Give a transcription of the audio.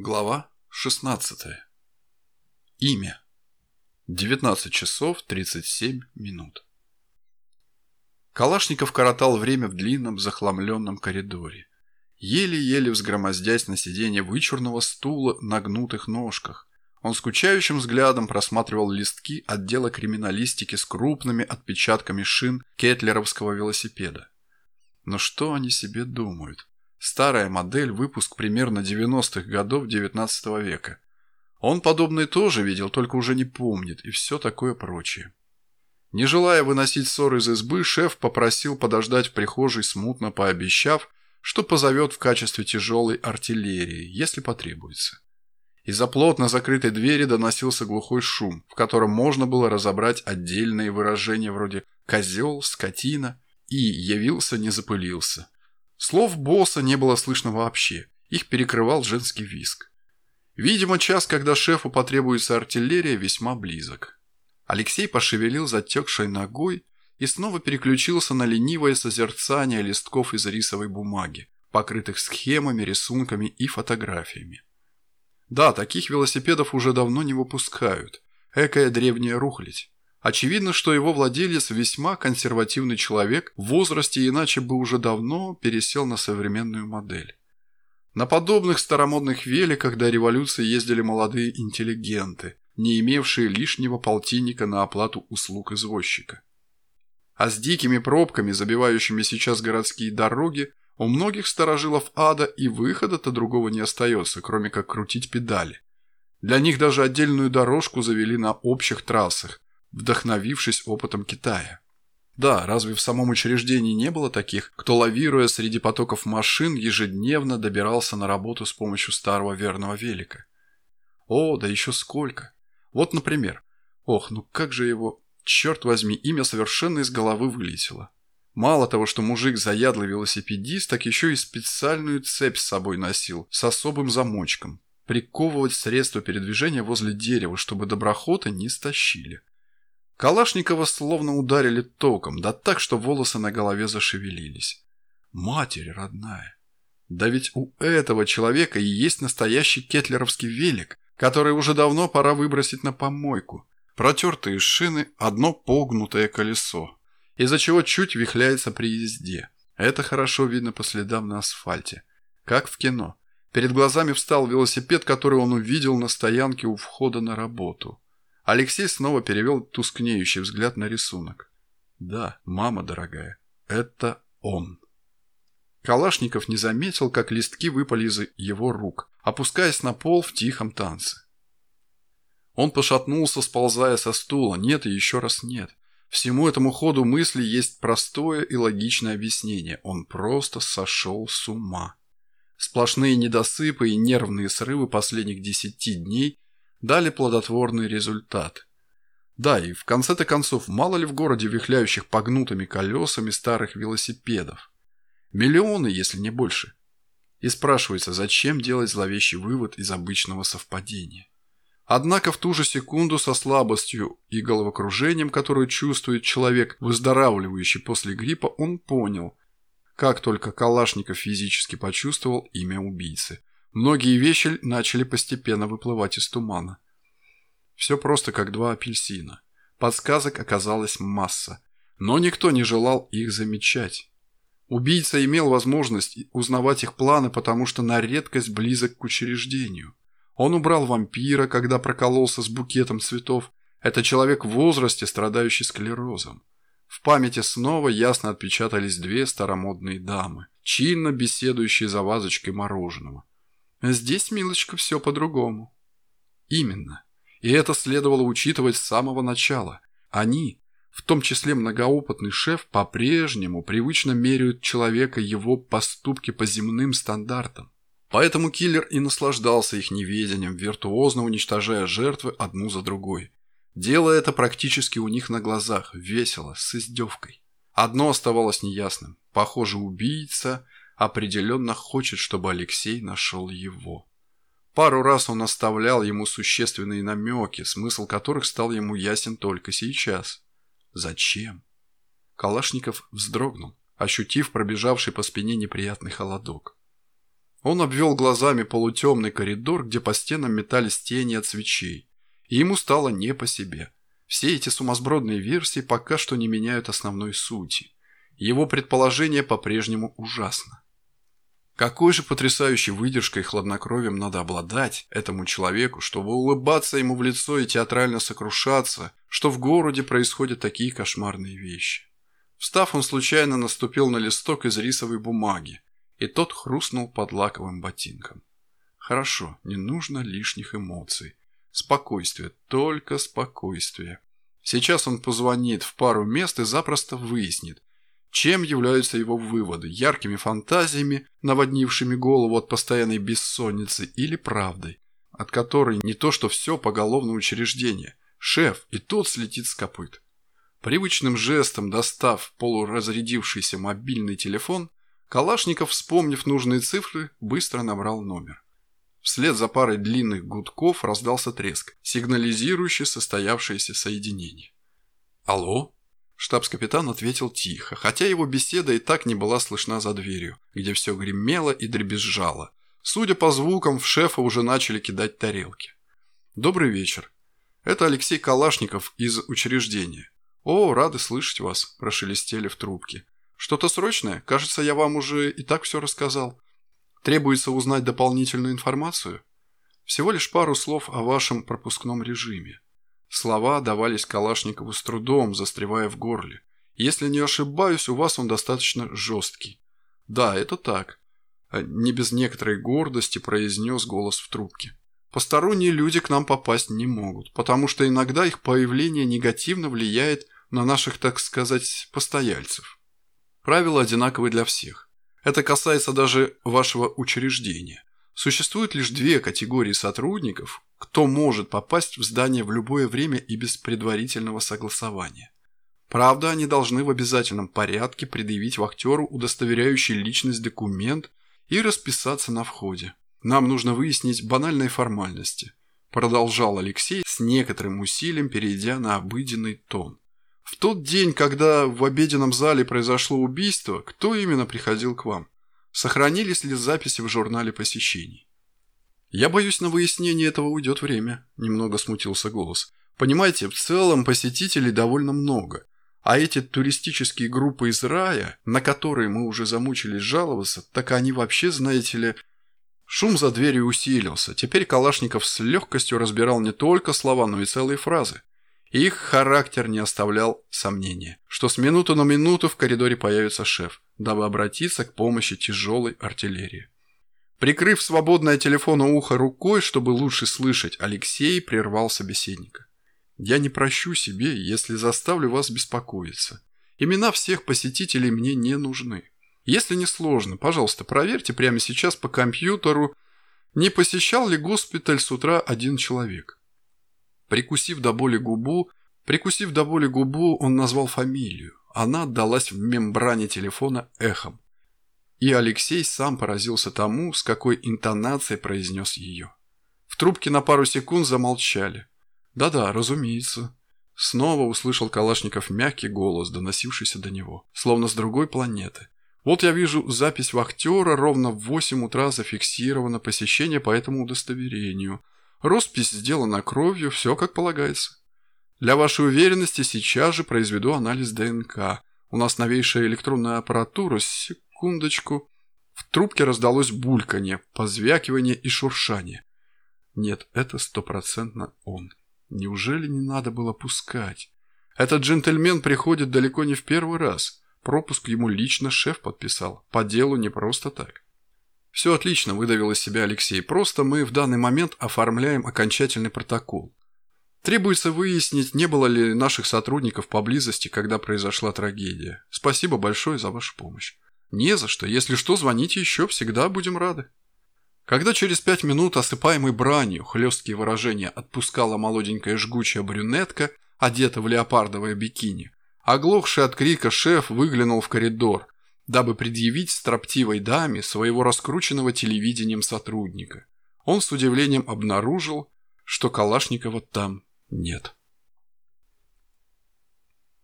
Глава 16. Имя. 19 часов 37 минут. Калашников коротал время в длинном захламленном коридоре, еле-еле взгромоздясь на сиденье вычурного стула на гнутых ножках. Он скучающим взглядом просматривал листки отдела криминалистики с крупными отпечатками шин кетлеровского велосипеда. Но что они себе думают? Старая модель, выпуск примерно 90-х годов 19 -го века. Он подобные тоже видел, только уже не помнит, и все такое прочее. Не желая выносить ссор из избы, шеф попросил подождать в прихожей, смутно пообещав, что позовет в качестве тяжелой артиллерии, если потребуется. Из-за плотно закрытой двери доносился глухой шум, в котором можно было разобрать отдельные выражения вроде «козел», «скотина» и «явился, не запылился», Слов босса не было слышно вообще, их перекрывал женский виск. Видимо, час, когда шефу потребуется артиллерия, весьма близок. Алексей пошевелил затекшей ногой и снова переключился на ленивое созерцание листков из рисовой бумаги, покрытых схемами, рисунками и фотографиями. Да, таких велосипедов уже давно не выпускают. Экая древняя рухлядь. Очевидно, что его владелец весьма консервативный человек в возрасте, иначе бы уже давно пересел на современную модель. На подобных старомодных великах до революции ездили молодые интеллигенты, не имевшие лишнего полтинника на оплату услуг извозчика. А с дикими пробками, забивающими сейчас городские дороги, у многих сторожилов ада и выхода-то другого не остается, кроме как крутить педали. Для них даже отдельную дорожку завели на общих трассах, вдохновившись опытом Китая. Да, разве в самом учреждении не было таких, кто, лавируя среди потоков машин, ежедневно добирался на работу с помощью старого верного велика? О, да еще сколько! Вот, например, ох, ну как же его, черт возьми, имя совершенно из головы вылетело. Мало того, что мужик заядлый велосипедист, так еще и специальную цепь с собой носил, с особым замочком. Приковывать средства передвижения возле дерева, чтобы доброхоты не стащили. Калашникова словно ударили током, да так, что волосы на голове зашевелились. Матерь родная. Да ведь у этого человека и есть настоящий кетлеровский велик, который уже давно пора выбросить на помойку. Протертые шины, одно погнутое колесо, из-за чего чуть вихляется при езде. Это хорошо видно по следам на асфальте. Как в кино. Перед глазами встал велосипед, который он увидел на стоянке у входа на работу. Алексей снова перевел тускнеющий взгляд на рисунок. Да, мама дорогая, это он. Калашников не заметил, как листки выпали из его рук, опускаясь на пол в тихом танце. Он пошатнулся, сползая со стула. Нет и еще раз нет. Всему этому ходу мысли есть простое и логичное объяснение. Он просто сошел с ума. Сплошные недосыпы и нервные срывы последних десяти дней дали плодотворный результат. Да, и в конце-то концов, мало ли в городе вихляющих погнутыми колесами старых велосипедов. Миллионы, если не больше. И спрашивается, зачем делать зловещий вывод из обычного совпадения. Однако в ту же секунду со слабостью и головокружением, которую чувствует человек, выздоравливающий после гриппа, он понял, как только Калашников физически почувствовал имя убийцы. Многие вещи начали постепенно выплывать из тумана. Все просто как два апельсина. Подсказок оказалась масса, но никто не желал их замечать. Убийца имел возможность узнавать их планы, потому что на редкость близок к учреждению. Он убрал вампира, когда прокололся с букетом цветов. Это человек в возрасте, страдающий склерозом. В памяти снова ясно отпечатались две старомодные дамы, чинно беседующие за вазочкой мороженого. Здесь, милочка, все по-другому. Именно. И это следовало учитывать с самого начала. Они, в том числе многоопытный шеф, по-прежнему привычно меряют человека его поступки по земным стандартам. Поэтому киллер и наслаждался их неведением, виртуозно уничтожая жертвы одну за другой. Делая это практически у них на глазах, весело, с издевкой. Одно оставалось неясным. Похоже, убийца определенно хочет, чтобы Алексей нашел его. Пару раз он оставлял ему существенные намеки, смысл которых стал ему ясен только сейчас. Зачем? Калашников вздрогнул, ощутив пробежавший по спине неприятный холодок. Он обвел глазами полутемный коридор, где по стенам метались тени от свечей. И ему стало не по себе. Все эти сумасбродные версии пока что не меняют основной сути. Его предположение по-прежнему ужасно. Какой же потрясающей выдержкой и хладнокровием надо обладать этому человеку, чтобы улыбаться ему в лицо и театрально сокрушаться, что в городе происходят такие кошмарные вещи. Встав, он случайно наступил на листок из рисовой бумаги, и тот хрустнул под лаковым ботинком. Хорошо, не нужно лишних эмоций. Спокойствие, только спокойствие. Сейчас он позвонит в пару мест и запросто выяснит, чем являются его выводы, яркими фантазиями, наводнившими голову от постоянной бессонницы, или правдой, от которой не то что все поголовное учреждение, шеф и тот слетит с копыт. Привычным жестом достав полуразрядившийся мобильный телефон, Калашников, вспомнив нужные цифры, быстро набрал номер. Вслед за парой длинных гудков раздался треск, сигнализирующий состоявшееся соединение. «Алло?» Штабс-капитан ответил тихо, хотя его беседа и так не была слышна за дверью, где все гремело и дребезжало. Судя по звукам, в шефа уже начали кидать тарелки. «Добрый вечер. Это Алексей Калашников из учреждения. О, рады слышать вас», – прошелестели в трубке. «Что-то срочное? Кажется, я вам уже и так все рассказал. Требуется узнать дополнительную информацию? Всего лишь пару слов о вашем пропускном режиме. Слова давались Калашникову с трудом, застревая в горле. Если не ошибаюсь, у вас он достаточно жесткий. Да, это так. А не без некоторой гордости произнес голос в трубке. Посторонние люди к нам попасть не могут, потому что иногда их появление негативно влияет на наших, так сказать, постояльцев. Правила одинаковы для всех. Это касается даже вашего учреждения. Существует лишь две категории сотрудников, кто может попасть в здание в любое время и без предварительного согласования. Правда, они должны в обязательном порядке предъявить вахтеру удостоверяющий личность документ и расписаться на входе. Нам нужно выяснить банальные формальности, продолжал Алексей с некоторым усилием, перейдя на обыденный тон. В тот день, когда в обеденном зале произошло убийство, кто именно приходил к вам? Сохранились ли записи в журнале посещений? «Я боюсь, на выяснение этого уйдет время», – немного смутился голос. «Понимаете, в целом посетителей довольно много, а эти туристические группы из рая, на которые мы уже замучились жаловаться, так они вообще, знаете ли...» Шум за дверью усилился. Теперь Калашников с легкостью разбирал не только слова, но и целые фразы. Их характер не оставлял сомнения, что с минуты на минуту в коридоре появится шеф, дабы обратиться к помощи тяжелой артиллерии. Прикрыв свободное телефона ухо рукой, чтобы лучше слышать, Алексей прервал собеседника. «Я не прощу себе, если заставлю вас беспокоиться. Имена всех посетителей мне не нужны. Если не сложно, пожалуйста, проверьте прямо сейчас по компьютеру, не посещал ли госпиталь с утра один человек. Прикусив до боли губу, прикусив до боли губу, он назвал фамилию. Она отдалась в мембране телефона эхом. И Алексей сам поразился тому, с какой интонацией произнес ее. В трубке на пару секунд замолчали. «Да-да, разумеется». Снова услышал Калашников мягкий голос, доносившийся до него, словно с другой планеты. «Вот я вижу запись вахтера, ровно в 8 утра зафиксировано посещение по этому удостоверению. Роспись сделана кровью, все как полагается. Для вашей уверенности сейчас же произведу анализ ДНК. У нас новейшая электронная аппаратура. Секундочку. В трубке раздалось бульканье, позвякивание и шуршание. Нет, это стопроцентно он. Неужели не надо было пускать? Этот джентльмен приходит далеко не в первый раз. Пропуск ему лично шеф подписал. По делу не просто так. «Все отлично», – выдавил из себя Алексей. «Просто мы в данный момент оформляем окончательный протокол. Требуется выяснить, не было ли наших сотрудников поблизости, когда произошла трагедия. Спасибо большое за вашу помощь. Не за что. Если что, звоните еще, всегда будем рады». Когда через пять минут, осыпаемый бранью, хлесткие выражения отпускала молоденькая жгучая брюнетка, одета в леопардовое бикини, оглохший от крика шеф выглянул в коридор – дабы предъявить строптивой даме своего раскрученного телевидением сотрудника. Он с удивлением обнаружил, что Калашникова там нет.